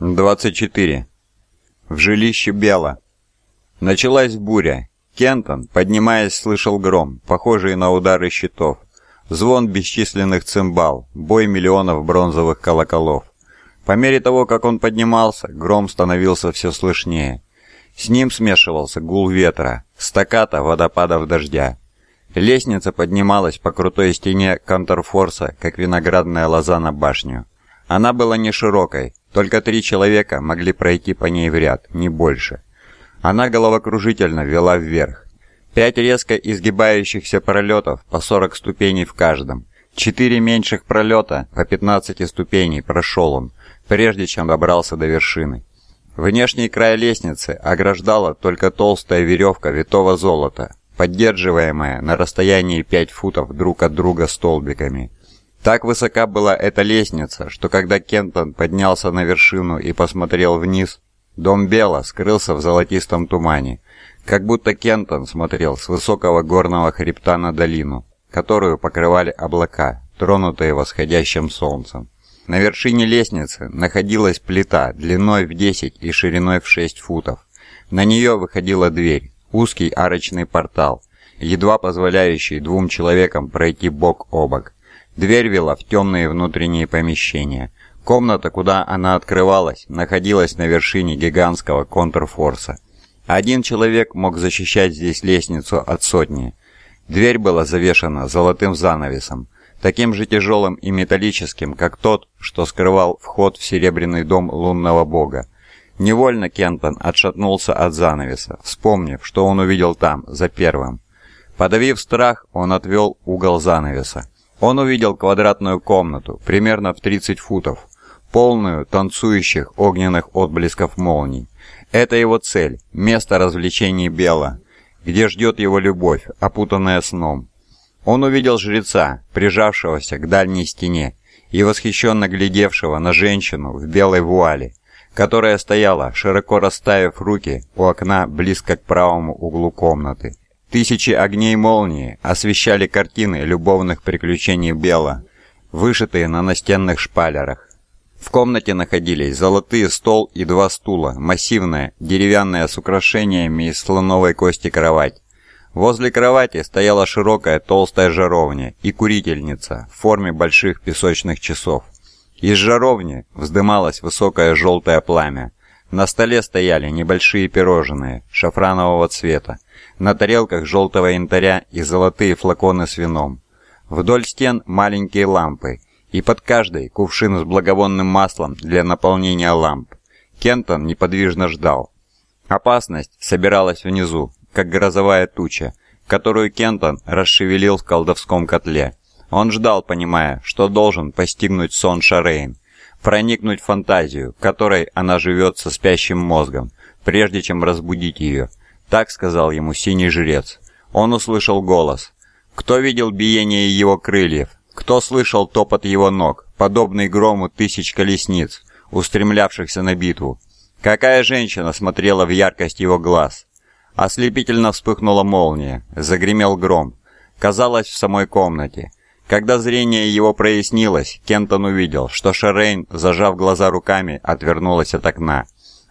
24. В жилище Бела. Началась буря. Кентон, поднимаясь, слышал гром, похожий на удары щитов, звон бесчисленных цимбал, бой миллионов бронзовых колоколов. По мере того, как он поднимался, гром становился все слышнее. С ним смешивался гул ветра, стаката водопадов дождя. Лестница поднималась по крутой стене контрфорса, как виноградная лоза на башню. Она была не широкой, только три человека могли пройти по ней в ряд, не больше. Она головокружительно вела вверх. Пять резко изгибающихся пролетов по 40 ступеней в каждом. Четыре меньших пролета по 15 ступеней прошел он, прежде чем добрался до вершины. Внешний край лестницы ограждала только толстая веревка витого золота, поддерживаемая на расстоянии 5 футов друг от друга столбиками. Так высока была эта лестница, что когда Кентон поднялся на вершину и посмотрел вниз, дом Бела скрылся в золотистом тумане, как будто Кентон смотрел с высокого горного хребта на долину, которую покрывали облака, тронутые восходящим солнцем. На вершине лестницы находилась плита длиной в 10 и шириной в 6 футов. На нее выходила дверь, узкий арочный портал, едва позволяющий двум человекам пройти бок о бок. Дверь вела в темные внутренние помещения. Комната, куда она открывалась, находилась на вершине гигантского контрфорса. Один человек мог защищать здесь лестницу от сотни. Дверь была завешена золотым занавесом, таким же тяжелым и металлическим, как тот, что скрывал вход в Серебряный дом лунного бога. Невольно Кентон отшатнулся от занавеса, вспомнив, что он увидел там, за первым. Подавив страх, он отвел угол занавеса. Он увидел квадратную комнату, примерно в 30 футов, полную танцующих огненных отблесков молний. Это его цель, место развлечений Бела, где ждет его любовь, опутанная сном. Он увидел жреца, прижавшегося к дальней стене, и восхищенно глядевшего на женщину в белой вуале, которая стояла, широко расставив руки у окна близко к правому углу комнаты. Тысячи огней молнии освещали картины любовных приключений Бела, вышитые на настенных шпалерах. В комнате находились золотые стол и два стула, массивная, деревянная с украшениями из слоновой кости кровать. Возле кровати стояла широкая толстая жаровня и курительница в форме больших песочных часов. Из жаровни вздымалось высокое желтое пламя. На столе стояли небольшие пирожные шафранового цвета, на тарелках желтого янтаря и золотые флаконы с вином. Вдоль стен маленькие лампы, и под каждой кувшин с благовонным маслом для наполнения ламп. Кентон неподвижно ждал. Опасность собиралась внизу, как грозовая туча, которую Кентон расшевелил в колдовском котле. Он ждал, понимая, что должен постигнуть сон Шарейн, проникнуть в фантазию, которой она живет со спящим мозгом, прежде чем разбудить ее – так сказал ему синий жрец. Он услышал голос. Кто видел биение его крыльев? Кто слышал топот его ног, подобный грому тысяч колесниц, устремлявшихся на битву? Какая женщина смотрела в яркость его глаз? Ослепительно вспыхнула молния, загремел гром. Казалось, в самой комнате. Когда зрение его прояснилось, Кентон увидел, что Шерейн, зажав глаза руками, отвернулась от окна.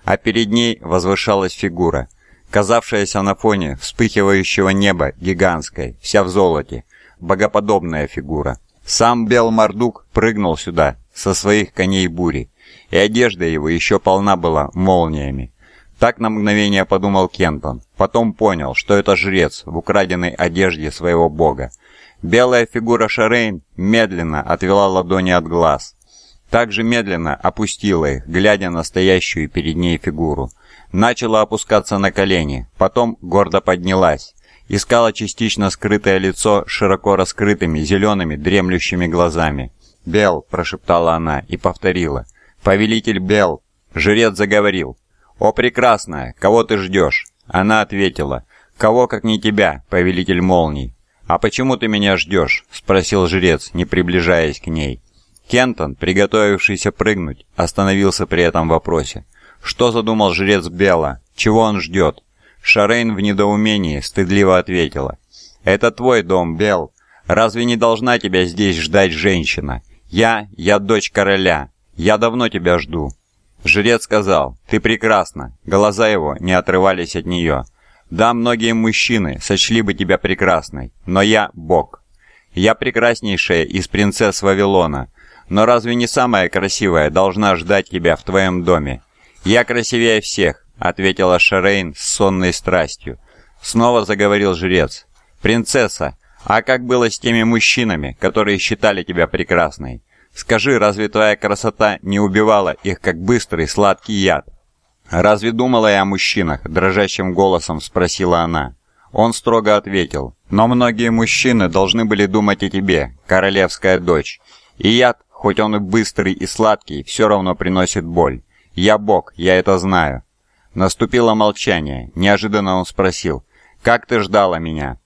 А перед ней возвышалась фигура – казавшаяся на фоне вспыхивающего неба гигантской, вся в золоте, богоподобная фигура. Сам Белмардук прыгнул сюда со своих коней бури, и одежда его еще полна была молниями. Так на мгновение подумал Кентон, потом понял, что это жрец в украденной одежде своего бога. Белая фигура Шарейн медленно отвела ладони от глаз. также медленно опустила их, глядя на стоящую перед ней фигуру – начала опускаться на колени, потом гордо поднялась. Искала частично скрытое лицо широко раскрытыми зелеными дремлющими глазами. «Бел», — прошептала она и повторила. «Повелитель Бел». Жрец заговорил. «О, прекрасная, кого ты ждешь?» Она ответила. «Кого, как не тебя, повелитель молний?» «А почему ты меня ждешь?» — спросил жрец, не приближаясь к ней. Кентон, приготовившийся прыгнуть, остановился при этом вопросе. Что задумал жрец Бела? Чего он ждет?» Шарейн в недоумении стыдливо ответила. «Это твой дом, Бел. Разве не должна тебя здесь ждать женщина? Я, я дочь короля. Я давно тебя жду». Жрец сказал, «Ты прекрасна». Глаза его не отрывались от нее. «Да, многие мужчины сочли бы тебя прекрасной, но я бог. Я прекраснейшая из принцесс Вавилона, но разве не самая красивая должна ждать тебя в твоем доме? «Я красивее всех», — ответила Шерейн с сонной страстью. Снова заговорил жрец. «Принцесса, а как было с теми мужчинами, которые считали тебя прекрасной? Скажи, разве твоя красота не убивала их, как быстрый сладкий яд?» «Разве думала я о мужчинах?» – дрожащим голосом спросила она. Он строго ответил, «Но многие мужчины должны были думать о тебе, королевская дочь. И яд, хоть он и быстрый и сладкий, все равно приносит боль. «Я бог, я это знаю». Наступило молчание. Неожиданно он спросил, «Как ты ждала меня?»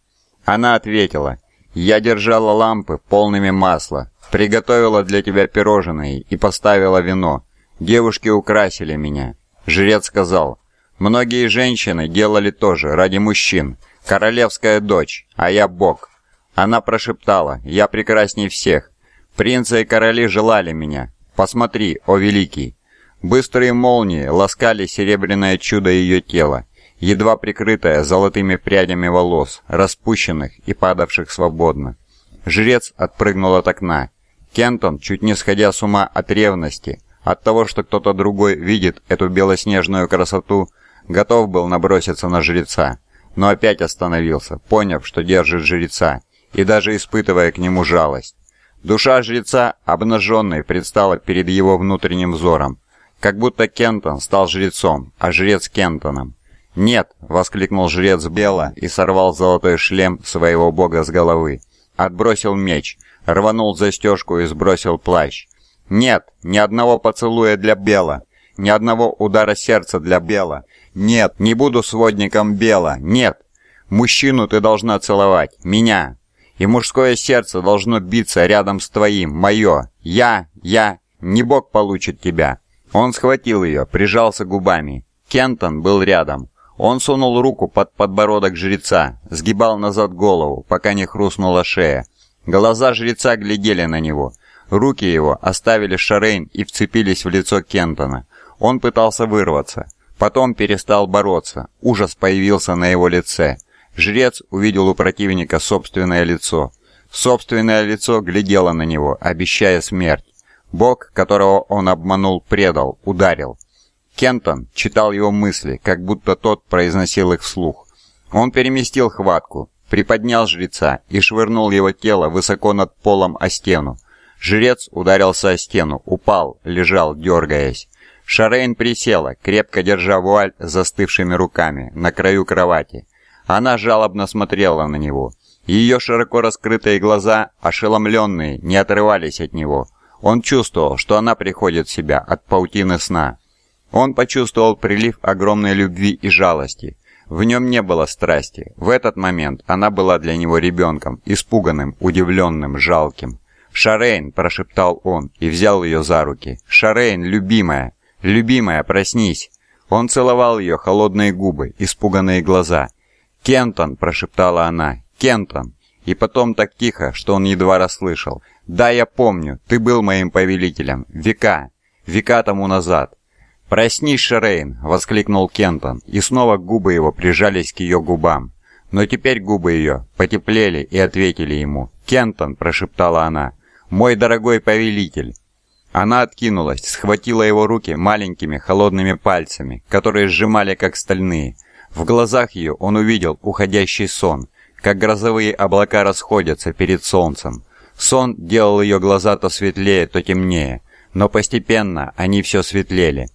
Она ответила, «Я держала лампы полными масла, приготовила для тебя пирожные и поставила вино. Девушки украсили меня». Жрец сказал, «Многие женщины делали то же ради мужчин. Королевская дочь, а я бог». Она прошептала, «Я прекрасней всех. Принцы и короли желали меня. Посмотри, о великий!» Быстрые молнии ласкали серебряное чудо ее тела, едва прикрытое золотыми прядями волос, распущенных и падавших свободно. Жрец отпрыгнул от окна. Кентон, чуть не сходя с ума от ревности, от того, что кто-то другой видит эту белоснежную красоту, готов был наброситься на жреца, но опять остановился, поняв, что держит жреца, и даже испытывая к нему жалость. Душа жреца, обнаженной, предстала перед его внутренним взором, как будто Кентон стал жрецом, а жрец Кентоном. «Нет!» — воскликнул жрец Бела и сорвал золотой шлем своего бога с головы. Отбросил меч, рванул застежку и сбросил плащ. «Нет! Ни одного поцелуя для Бела! Ни одного удара сердца для Бела! Нет! Не буду сводником Бела! Нет! Мужчину ты должна целовать! Меня! И мужское сердце должно биться рядом с твоим, мое! Я! Я! Не Бог получит тебя!» Он схватил ее, прижался губами. Кентон был рядом. Он сунул руку под подбородок жреца, сгибал назад голову, пока не хрустнула шея. Глаза жреца глядели на него. Руки его оставили Шарейн и вцепились в лицо Кентона. Он пытался вырваться. Потом перестал бороться. Ужас появился на его лице. Жрец увидел у противника собственное лицо. Собственное лицо глядело на него, обещая смерть. Бог, которого он обманул, предал, ударил. Кентон читал его мысли, как будто тот произносил их вслух. Он переместил хватку, приподнял жреца и швырнул его тело высоко над полом о стену. Жрец ударился о стену, упал, лежал, дергаясь. Шарейн присела, крепко держа вуаль застывшими руками, на краю кровати. Она жалобно смотрела на него. Ее широко раскрытые глаза, ошеломленные, не отрывались от него – он чувствовал, что она приходит в себя от паутины сна. Он почувствовал прилив огромной любви и жалости. В нем не было страсти. В этот момент она была для него ребенком, испуганным, удивленным, жалким. «Шарейн!» – прошептал он и взял ее за руки. «Шарейн, любимая! Любимая, проснись!» Он целовал ее холодные губы, испуганные глаза. «Кентон!» – прошептала она. «Кентон!» И потом так тихо, что он едва расслышал. Да, я помню, ты был моим повелителем. Века. Века тому назад. «Проснись, Шерейн!» — воскликнул Кентон, и снова губы его прижались к ее губам. Но теперь губы ее потеплели и ответили ему. «Кентон!» — прошептала она. «Мой дорогой повелитель!» Она откинулась, схватила его руки маленькими холодными пальцами, которые сжимали как стальные. В глазах ее он увидел уходящий сон, как грозовые облака расходятся перед солнцем. Сон делал ее глаза то светлее, то темнее, но постепенно они все светлели.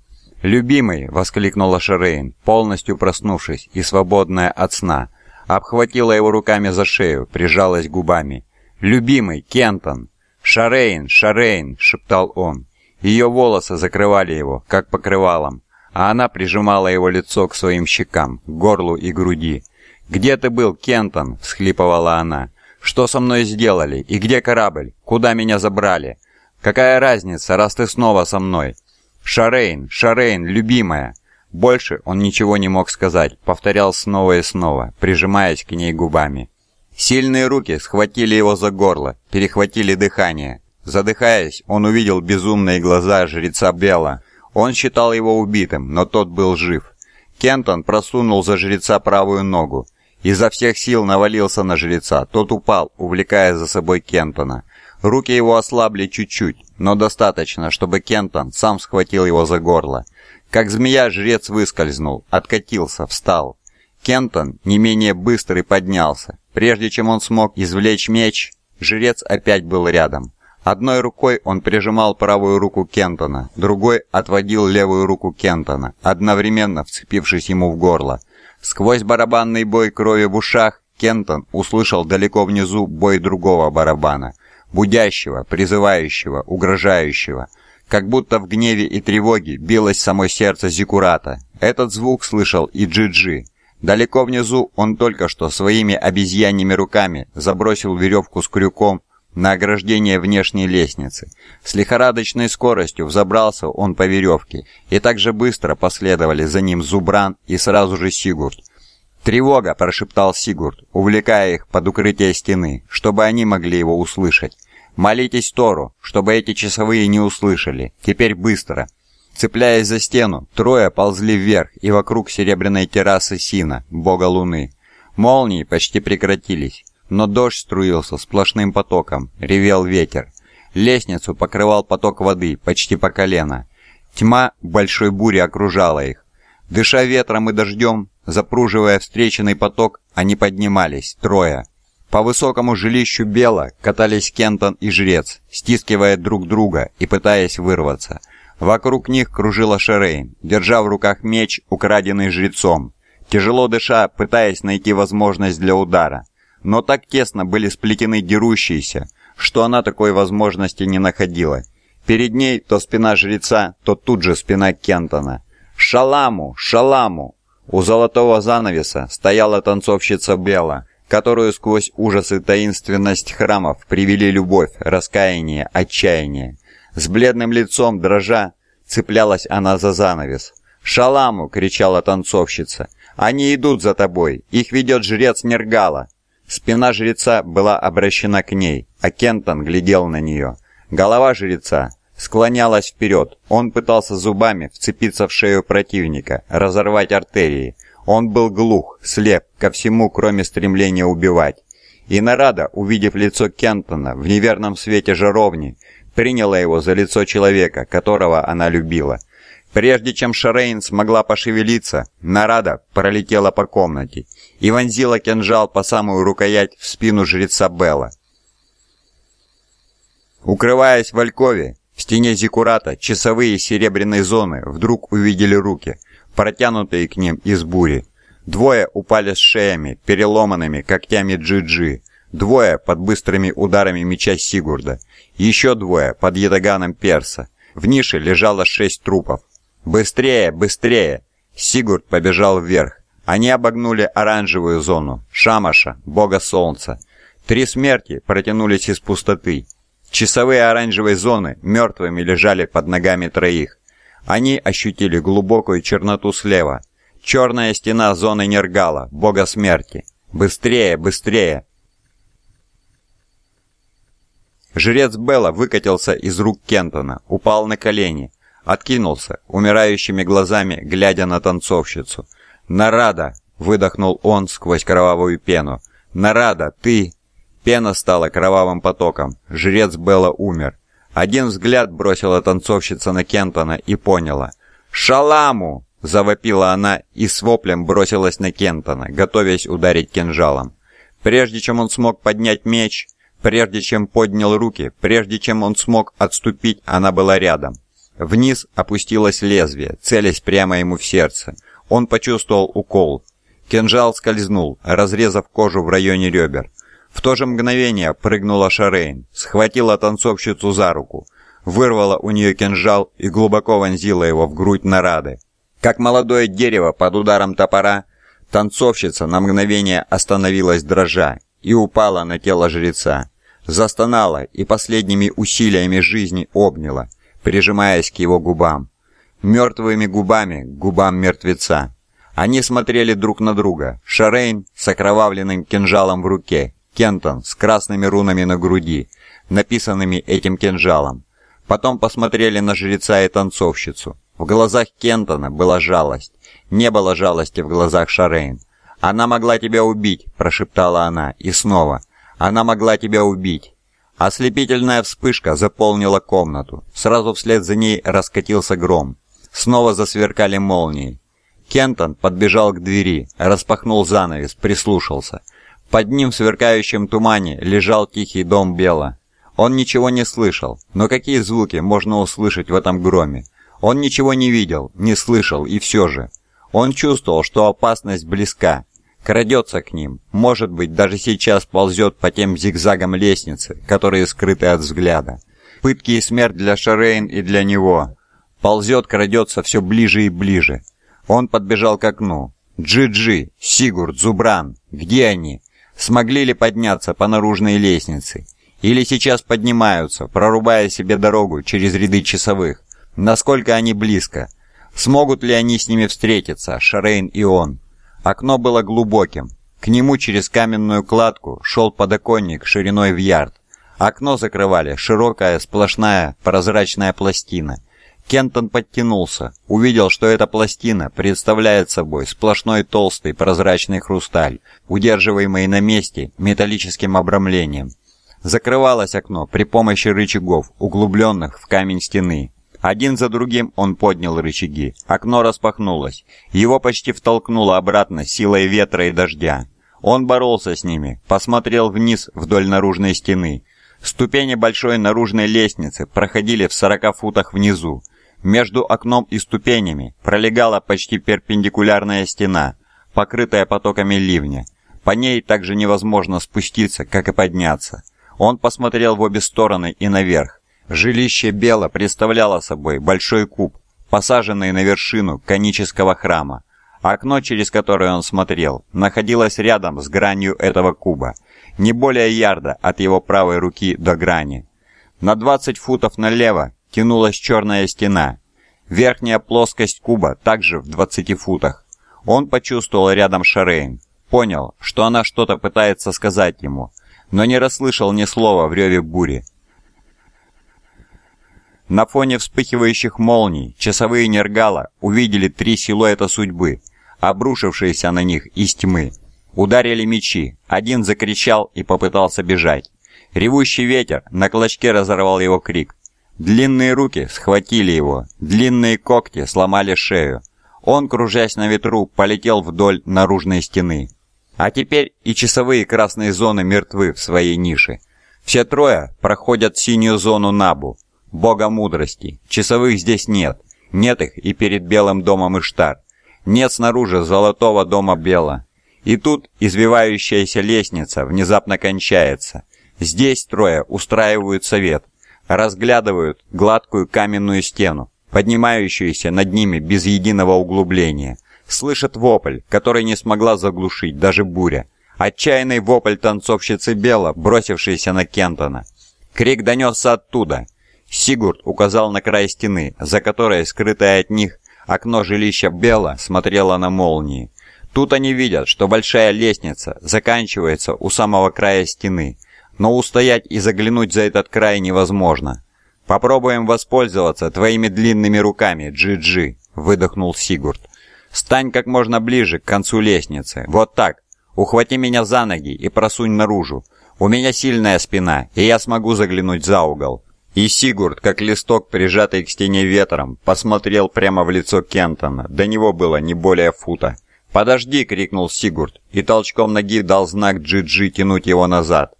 «Любимый!» — воскликнула Шерейн, полностью проснувшись и свободная от сна. Обхватила его руками за шею, прижалась губами. «Любимый! Кентон!» «Шарейн! Шарейн!» — шептал он. Ее волосы закрывали его, как покрывалом, а она прижимала его лицо к своим щекам, горлу и груди. «Где ты был, Кентон?» — всхлипывала она. Что со мной сделали? И где корабль? Куда меня забрали? Какая разница, раз ты снова со мной? Шарейн, Шарейн, любимая!» Больше он ничего не мог сказать, повторял снова и снова, прижимаясь к ней губами. Сильные руки схватили его за горло, перехватили дыхание. Задыхаясь, он увидел безумные глаза жреца Бела. Он считал его убитым, но тот был жив. Кентон просунул за жреца правую ногу изо всех сил навалился на жреца. Тот упал, увлекая за собой Кентона. Руки его ослабли чуть-чуть, но достаточно, чтобы Кентон сам схватил его за горло. Как змея жрец выскользнул, откатился, встал. Кентон не менее быстрый поднялся. Прежде чем он смог извлечь меч, жрец опять был рядом. Одной рукой он прижимал правую руку Кентона, другой отводил левую руку Кентона, одновременно вцепившись ему в горло. Сквозь барабанный бой крови в ушах Кентон услышал далеко внизу бой другого барабана, будящего, призывающего, угрожающего. Как будто в гневе и тревоге билось само сердце Зикурата. Этот звук слышал и Джиджи. -Джи. Далеко внизу он только что своими обезьяньими руками забросил веревку с крюком на ограждение внешней лестницы. С лихорадочной скоростью взобрался он по веревке, и так же быстро последовали за ним Зубран и сразу же Сигурд. «Тревога!» – прошептал Сигурд, увлекая их под укрытие стены, чтобы они могли его услышать. «Молитесь Тору, чтобы эти часовые не услышали. Теперь быстро!» Цепляясь за стену, трое ползли вверх и вокруг серебряной террасы Сина, бога Луны. Молнии почти прекратились но дождь струился сплошным потоком, ревел ветер. Лестницу покрывал поток воды почти по колено. Тьма большой бури окружала их. Дыша ветром и дождем, запруживая встреченный поток, они поднимались, трое. По высокому жилищу Бела катались Кентон и Жрец, стискивая друг друга и пытаясь вырваться. Вокруг них кружила Шерейн, держа в руках меч, украденный Жрецом. Тяжело дыша, пытаясь найти возможность для удара но так тесно были сплетены дерущиеся, что она такой возможности не находила. Перед ней то спина жреца, то тут же спина Кентона. «Шаламу! Шаламу!» У золотого занавеса стояла танцовщица Бела, которую сквозь ужас и таинственность храмов привели любовь, раскаяние, отчаяние. С бледным лицом дрожа цеплялась она за занавес. «Шаламу!» — кричала танцовщица. «Они идут за тобой! Их ведет жрец Нергала!» Спина жреца была обращена к ней, а Кентон глядел на нее. Голова жреца склонялась вперед. Он пытался зубами вцепиться в шею противника, разорвать артерии. Он был глух, слеп ко всему, кроме стремления убивать. И Нарада, увидев лицо Кентона в неверном свете жаровни, приняла его за лицо человека, которого она любила. Прежде чем Шарейн смогла пошевелиться, Нарада пролетела по комнате и вонзила кинжал по самую рукоять в спину жреца Белла. Укрываясь в Алькове, в стене Зиккурата часовые серебряной зоны вдруг увидели руки, протянутые к ним из бури. Двое упали с шеями, переломанными когтями Джиджи, -Джи, двое под быстрыми ударами меча Сигурда, еще двое под ятаганом Перса. В нише лежало шесть трупов. «Быстрее, быстрее!» Сигурд побежал вверх. Они обогнули оранжевую зону, Шамаша, бога солнца. Три смерти протянулись из пустоты. Часовые оранжевой зоны мертвыми лежали под ногами троих. Они ощутили глубокую черноту слева. Черная стена зоны Нергала, бога смерти. Быстрее, быстрее. Жрец Белла выкатился из рук Кентона, упал на колени, откинулся, умирающими глазами глядя на танцовщицу. «Нарада!» — выдохнул он сквозь кровавую пену. «Нарада, ты...» Пена стала кровавым потоком. Жрец Белла умер. Один взгляд бросила танцовщица на Кентона и поняла. «Шаламу!» — завопила она и с воплем бросилась на Кентона, готовясь ударить кинжалом. Прежде чем он смог поднять меч, прежде чем поднял руки, прежде чем он смог отступить, она была рядом. Вниз опустилось лезвие, целясь прямо ему в сердце. Он почувствовал укол. Кинжал скользнул, разрезав кожу в районе ребер. В то же мгновение прыгнула Шарейн, схватила танцовщицу за руку, вырвала у нее кинжал и глубоко вонзила его в грудь Нарады. Как молодое дерево под ударом топора, танцовщица на мгновение остановилась дрожа и упала на тело жреца. Застонала и последними усилиями жизни обняла, прижимаясь к его губам мертвыми губами к губам мертвеца. Они смотрели друг на друга. Шарейн с окровавленным кинжалом в руке, Кентон с красными рунами на груди, написанными этим кинжалом. Потом посмотрели на жреца и танцовщицу. В глазах Кентона была жалость. Не было жалости в глазах Шарейн. «Она могла тебя убить», – прошептала она. И снова. «Она могла тебя убить». Ослепительная вспышка заполнила комнату. Сразу вслед за ней раскатился гром. Снова засверкали молнии. Кентон подбежал к двери, распахнул занавес, прислушался. Под ним в сверкающем тумане лежал тихий дом Бела. Он ничего не слышал, но какие звуки можно услышать в этом громе? Он ничего не видел, не слышал и все же. Он чувствовал, что опасность близка, крадется к ним, может быть, даже сейчас ползет по тем зигзагам лестницы, которые скрыты от взгляда. Пытки и смерть для Шарейн и для него. Ползет, крадется все ближе и ближе. Он подбежал к окну. Джи-Джи, Сигурд, Зубран, где они? Смогли ли подняться по наружной лестнице? Или сейчас поднимаются, прорубая себе дорогу через ряды часовых? Насколько они близко? Смогут ли они с ними встретиться, Шарейн и он? Окно было глубоким. К нему через каменную кладку шел подоконник шириной в ярд. Окно закрывали широкая сплошная прозрачная пластина. Кентон подтянулся, увидел, что эта пластина представляет собой сплошной толстый прозрачный хрусталь, удерживаемый на месте металлическим обрамлением. Закрывалось окно при помощи рычагов, углубленных в камень стены. Один за другим он поднял рычаги. Окно распахнулось. Его почти втолкнуло обратно силой ветра и дождя. Он боролся с ними, посмотрел вниз вдоль наружной стены. Ступени большой наружной лестницы проходили в 40 футах внизу. Между окном и ступенями пролегала почти перпендикулярная стена, покрытая потоками ливня. По ней также невозможно спуститься, как и подняться. Он посмотрел в обе стороны и наверх. Жилище Бела представляло собой большой куб, посаженный на вершину конического храма. Окно, через которое он смотрел, находилось рядом с гранью этого куба, не более ярда от его правой руки до грани. На 20 футов налево тянулась черная стена. Верхняя плоскость куба также в 20 футах. Он почувствовал рядом Шарейн. Понял, что она что-то пытается сказать ему, но не расслышал ни слова в реве бури. На фоне вспыхивающих молний часовые Нергала увидели три силуэта судьбы, обрушившиеся на них из тьмы. Ударили мечи, один закричал и попытался бежать. Ревущий ветер на клочке разорвал его крик. Длинные руки схватили его, длинные когти сломали шею. Он, кружась на ветру, полетел вдоль наружной стены. А теперь и часовые красные зоны мертвы в своей нише. Все трое проходят синюю зону Набу, бога мудрости. Часовых здесь нет. Нет их и перед белым домом Иштар. Нет снаружи золотого дома Бела. И тут извивающаяся лестница внезапно кончается. Здесь трое устраивают совет – разглядывают гладкую каменную стену, поднимающуюся над ними без единого углубления. Слышат вопль, который не смогла заглушить даже буря. Отчаянный вопль танцовщицы Бела, бросившейся на Кентона. Крик донесся оттуда. Сигурд указал на край стены, за которой, скрытое от них, окно жилища Бела смотрело на молнии. Тут они видят, что большая лестница заканчивается у самого края стены, но устоять и заглянуть за этот край невозможно. Попробуем воспользоваться твоими длинными руками, Джи-Джи, выдохнул Сигурд. Стань как можно ближе к концу лестницы. Вот так. Ухвати меня за ноги и просунь наружу. У меня сильная спина, и я смогу заглянуть за угол. И Сигурд, как листок, прижатый к стене ветром, посмотрел прямо в лицо Кентона. До него было не более фута. «Подожди!» — крикнул Сигурд, и толчком ноги дал знак Джи-Джи тянуть его назад.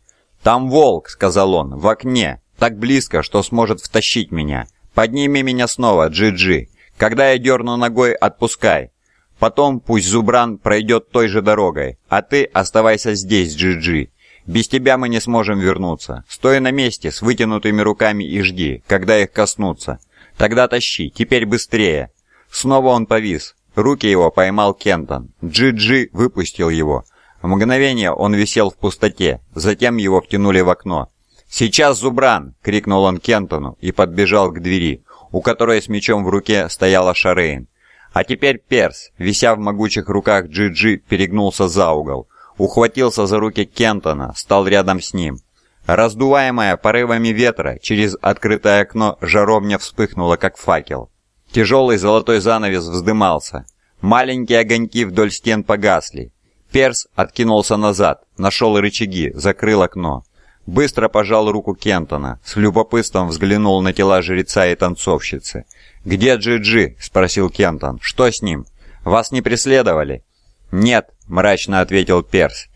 «Там волк», — сказал он, — «в окне, так близко, что сможет втащить меня. Подними меня снова, Джи-Джи. Когда я дерну ногой, отпускай. Потом пусть Зубран пройдет той же дорогой, а ты оставайся здесь, Джи-Джи. Без тебя мы не сможем вернуться. Стой на месте с вытянутыми руками и жди, когда их коснутся. Тогда тащи, теперь быстрее». Снова он повис. Руки его поймал Кентон. Джи-Джи выпустил его. В мгновение он висел в пустоте, затем его втянули в окно. «Сейчас, Зубран!» — крикнул он Кентону и подбежал к двери, у которой с мечом в руке стояла Шарейн. А теперь Перс, вися в могучих руках Джиджи, -Джи, перегнулся за угол, ухватился за руки Кентона, стал рядом с ним. Раздуваемая порывами ветра, через открытое окно жаровня вспыхнула, как факел. Тяжелый золотой занавес вздымался. Маленькие огоньки вдоль стен погасли. Перс откинулся назад, нашел рычаги, закрыл окно. Быстро пожал руку Кентона, с любопытством взглянул на тела жреца и танцовщицы. «Где Джи-Джи?» – спросил Кентон. «Что с ним? Вас не преследовали?» «Нет», – мрачно ответил Перс.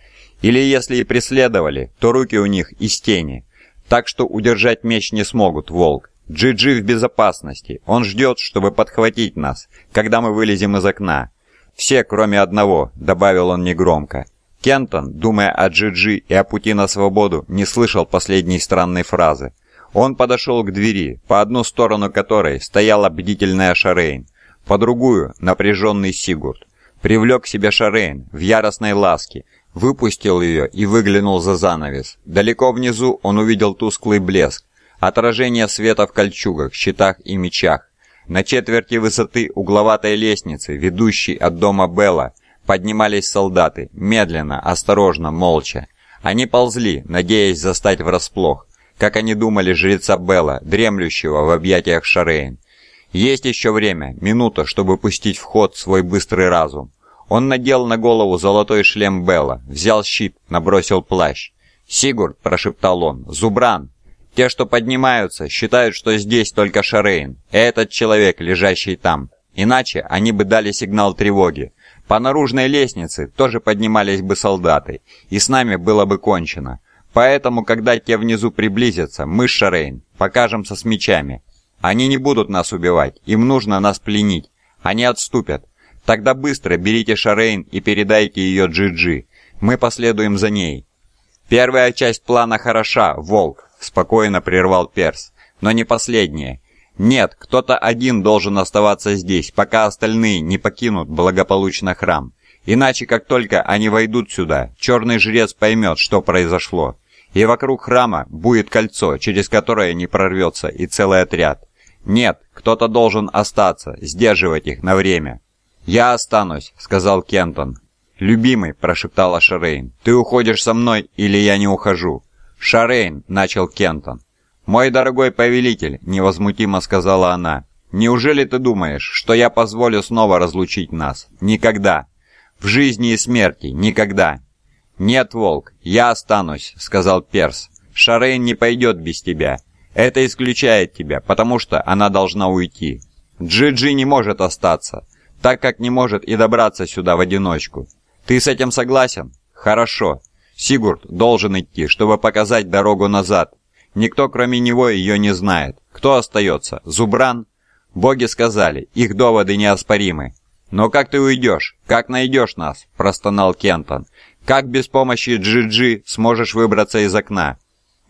«Или если и преследовали, то руки у них из тени. Так что удержать меч не смогут, Волк. Джи-Джи в безопасности. Он ждет, чтобы подхватить нас, когда мы вылезем из окна. «Все, кроме одного», — добавил он негромко. Кентон, думая о Джиджи -Джи и о пути на свободу, не слышал последней странной фразы. Он подошел к двери, по одну сторону которой стояла бдительная Шарейн, по другую — напряженный Сигурд. Привлек к себе Шарейн в яростной ласке, выпустил ее и выглянул за занавес. Далеко внизу он увидел тусклый блеск, отражение света в кольчугах, щитах и мечах. На четверти высоты угловатой лестницы, ведущей от дома Белла, поднимались солдаты, медленно, осторожно, молча. Они ползли, надеясь застать врасплох, как они думали жреца Белла, дремлющего в объятиях Шарейн. Есть еще время, минута, чтобы пустить в ход свой быстрый разум. Он надел на голову золотой шлем Белла, взял щит, набросил плащ. «Сигурд!» – прошептал он. «Зубран!» Те, что поднимаются, считают, что здесь только Шарейн, и этот человек, лежащий там. Иначе они бы дали сигнал тревоги. По наружной лестнице тоже поднимались бы солдаты, и с нами было бы кончено. Поэтому, когда те внизу приблизятся, мы с Шарейн покажемся с мечами. Они не будут нас убивать, им нужно нас пленить. Они отступят. Тогда быстро берите Шарейн и передайте ее Джиджи. -Джи. Мы последуем за ней. «Первая часть плана хороша, Волк», — спокойно прервал Перс. «Но не последняя. Нет, кто-то один должен оставаться здесь, пока остальные не покинут благополучно храм. Иначе, как только они войдут сюда, черный жрец поймет, что произошло. И вокруг храма будет кольцо, через которое не прорвется и целый отряд. Нет, кто-то должен остаться, сдерживать их на время. «Я останусь», — сказал Кентон. «Любимый», – прошептала Шарейн, – «ты уходишь со мной или я не ухожу?» «Шарейн», – начал Кентон. «Мой дорогой повелитель», – невозмутимо сказала она, – «неужели ты думаешь, что я позволю снова разлучить нас? Никогда. В жизни и смерти. Никогда». «Нет, Волк, я останусь», – сказал Перс. «Шарейн не пойдет без тебя. Это исключает тебя, потому что она должна уйти. Джиджи -джи не может остаться, так как не может и добраться сюда в одиночку. Ты с этим согласен? Хорошо. Сигурд должен идти, чтобы показать дорогу назад. Никто, кроме него, ее не знает. Кто остается? Зубран? Боги сказали, их доводы неоспоримы. Но как ты уйдешь? Как найдешь нас? простонал Кентон. Как без помощи Джиджи -Джи сможешь выбраться из окна?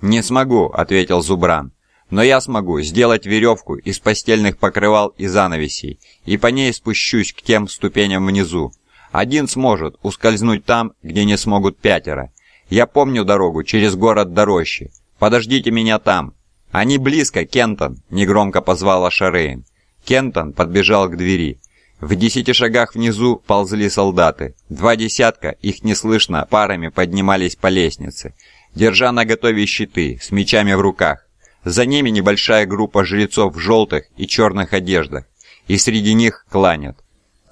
Не смогу, ответил Зубран. Но я смогу сделать веревку из постельных покрывал и занавесей, и по ней спущусь к тем ступеням внизу. Один сможет ускользнуть там, где не смогут пятеро. Я помню дорогу через город до рощи. Подождите меня там. Они близко, Кентон, негромко позвала Шарейн. Кентон подбежал к двери. В десяти шагах внизу ползли солдаты. Два десятка, их неслышно, парами поднимались по лестнице, держа наготове щиты, с мечами в руках. За ними небольшая группа жрецов в желтых и черных одеждах, и среди них кланят.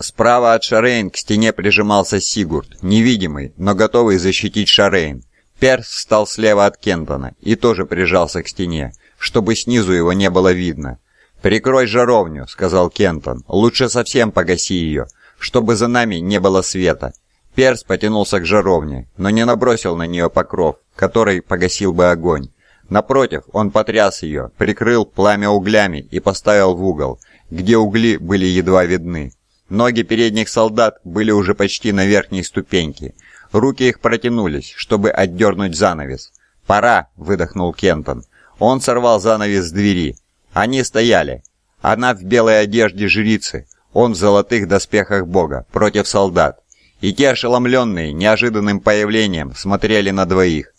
Справа от Шарейн к стене прижимался Сигурд, невидимый, но готовый защитить Шарейн. Перс встал слева от Кентона и тоже прижался к стене, чтобы снизу его не было видно. «Прикрой жаровню», — сказал Кентон. «Лучше совсем погаси ее, чтобы за нами не было света». Перс потянулся к жаровне, но не набросил на нее покров, который погасил бы огонь. Напротив, он потряс ее, прикрыл пламя углями и поставил в угол, где угли были едва видны. Ноги передних солдат были уже почти на верхней ступеньке. Руки их протянулись, чтобы отдернуть занавес. «Пора!» — выдохнул Кентон. Он сорвал занавес с двери. Они стояли. Она в белой одежде жрицы, он в золотых доспехах бога, против солдат. И те, ошеломленные неожиданным появлением, смотрели на двоих.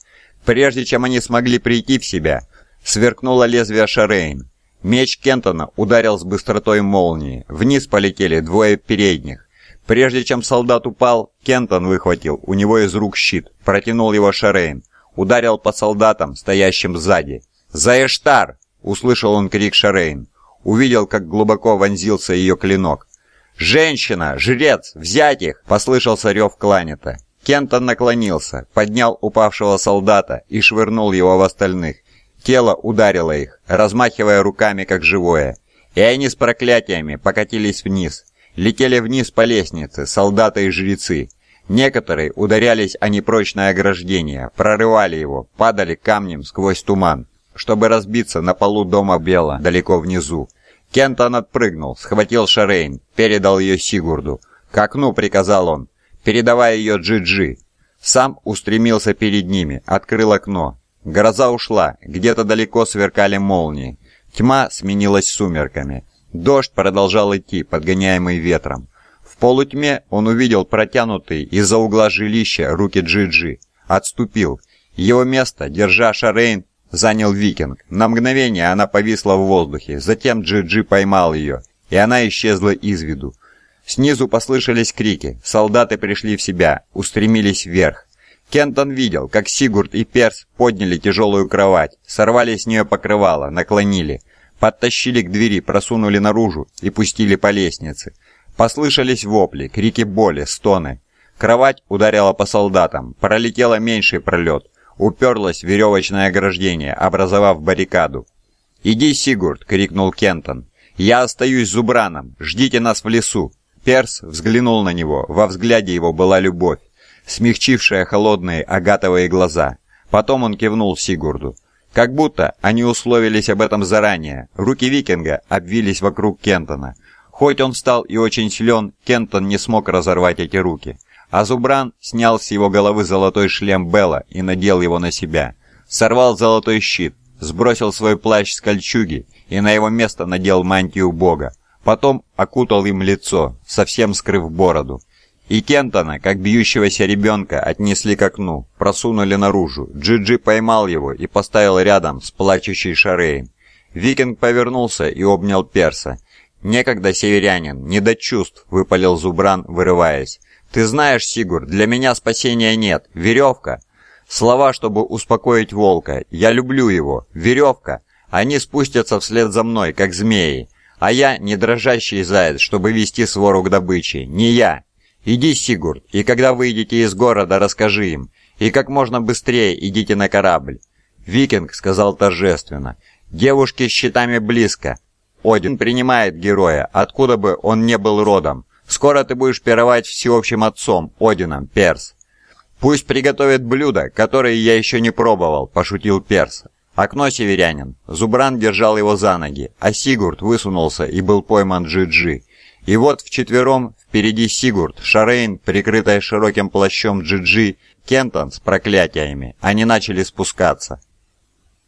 Прежде чем они смогли прийти в себя, сверкнуло лезвие Шарейн. Меч Кентона ударил с быстротой молнии. Вниз полетели двое передних. Прежде чем солдат упал, Кентон выхватил у него из рук щит, протянул его Шарейн, ударил по солдатам, стоящим сзади. «За Эштар!» — услышал он крик Шарейн. Увидел, как глубоко вонзился ее клинок. «Женщина! Жрец! Взять их!» — послышался рев кланета. Кентон наклонился, поднял упавшего солдата и швырнул его в остальных. Тело ударило их, размахивая руками как живое. И они с проклятиями покатились вниз. Летели вниз по лестнице солдаты и жрецы. Некоторые ударялись о непрочное ограждение, прорывали его, падали камнем сквозь туман, чтобы разбиться на полу дома Бела далеко внизу. Кентон отпрыгнул, схватил Шарейн, передал ее Сигурду. К окну приказал он, передавая ее Джиджи. джи Сам устремился перед ними, открыл окно, Гроза ушла, где-то далеко сверкали молнии. Тьма сменилась сумерками. Дождь продолжал идти, подгоняемый ветром. В полутьме он увидел протянутые из-за угла жилища руки Джиджи. -Джи. Отступил. Его место, держа Шарейн, занял викинг. На мгновение она повисла в воздухе, затем Джиджи -Джи поймал ее, и она исчезла из виду. Снизу послышались крики, солдаты пришли в себя, устремились вверх. Кентон видел, как Сигурд и Перс подняли тяжелую кровать, сорвали с нее покрывало, наклонили, подтащили к двери, просунули наружу и пустили по лестнице. Послышались вопли, крики боли, стоны. Кровать ударила по солдатам, пролетела меньший пролет, уперлась в веревочное ограждение, образовав баррикаду. «Иди, Сигурд!» — крикнул Кентон. «Я остаюсь Зубраном! Ждите нас в лесу!» Перс взглянул на него, во взгляде его была любовь смягчившая холодные агатовые глаза. Потом он кивнул Сигурду. Как будто они условились об этом заранее. Руки викинга обвились вокруг Кентона. Хоть он стал и очень силен, Кентон не смог разорвать эти руки. А Зубран снял с его головы золотой шлем Белла и надел его на себя. Сорвал золотой щит, сбросил свой плащ с кольчуги и на его место надел мантию бога. Потом окутал им лицо, совсем скрыв бороду. И Кентона, как бьющегося ребенка, отнесли к окну, просунули наружу. Джиджи -джи поймал его и поставил рядом с плачущей Шареем. Викинг повернулся и обнял Перса. «Некогда северянин, не до чувств», — выпалил Зубран, вырываясь. «Ты знаешь, Сигур, для меня спасения нет. Веревка». Слова, чтобы успокоить волка. «Я люблю его. Веревка». Они спустятся вслед за мной, как змеи. А я не дрожащий заяц, чтобы вести свору к добыче. Не я, «Иди, Сигурд, и когда выйдете из города, расскажи им, и как можно быстрее идите на корабль». Викинг сказал торжественно, «Девушки с щитами близко. Один принимает героя, откуда бы он не был родом. Скоро ты будешь пировать всеобщим отцом, Одином, Перс». «Пусть приготовят блюдо, которое я еще не пробовал», – пошутил Перс. «Окно, северянин». Зубран держал его за ноги, а Сигурд высунулся и был пойман Джи-Джи. И вот вчетвером впереди Сигурд, Шарейн, прикрытая широким плащом Джиджи, -Джи, Кентон с проклятиями. Они начали спускаться.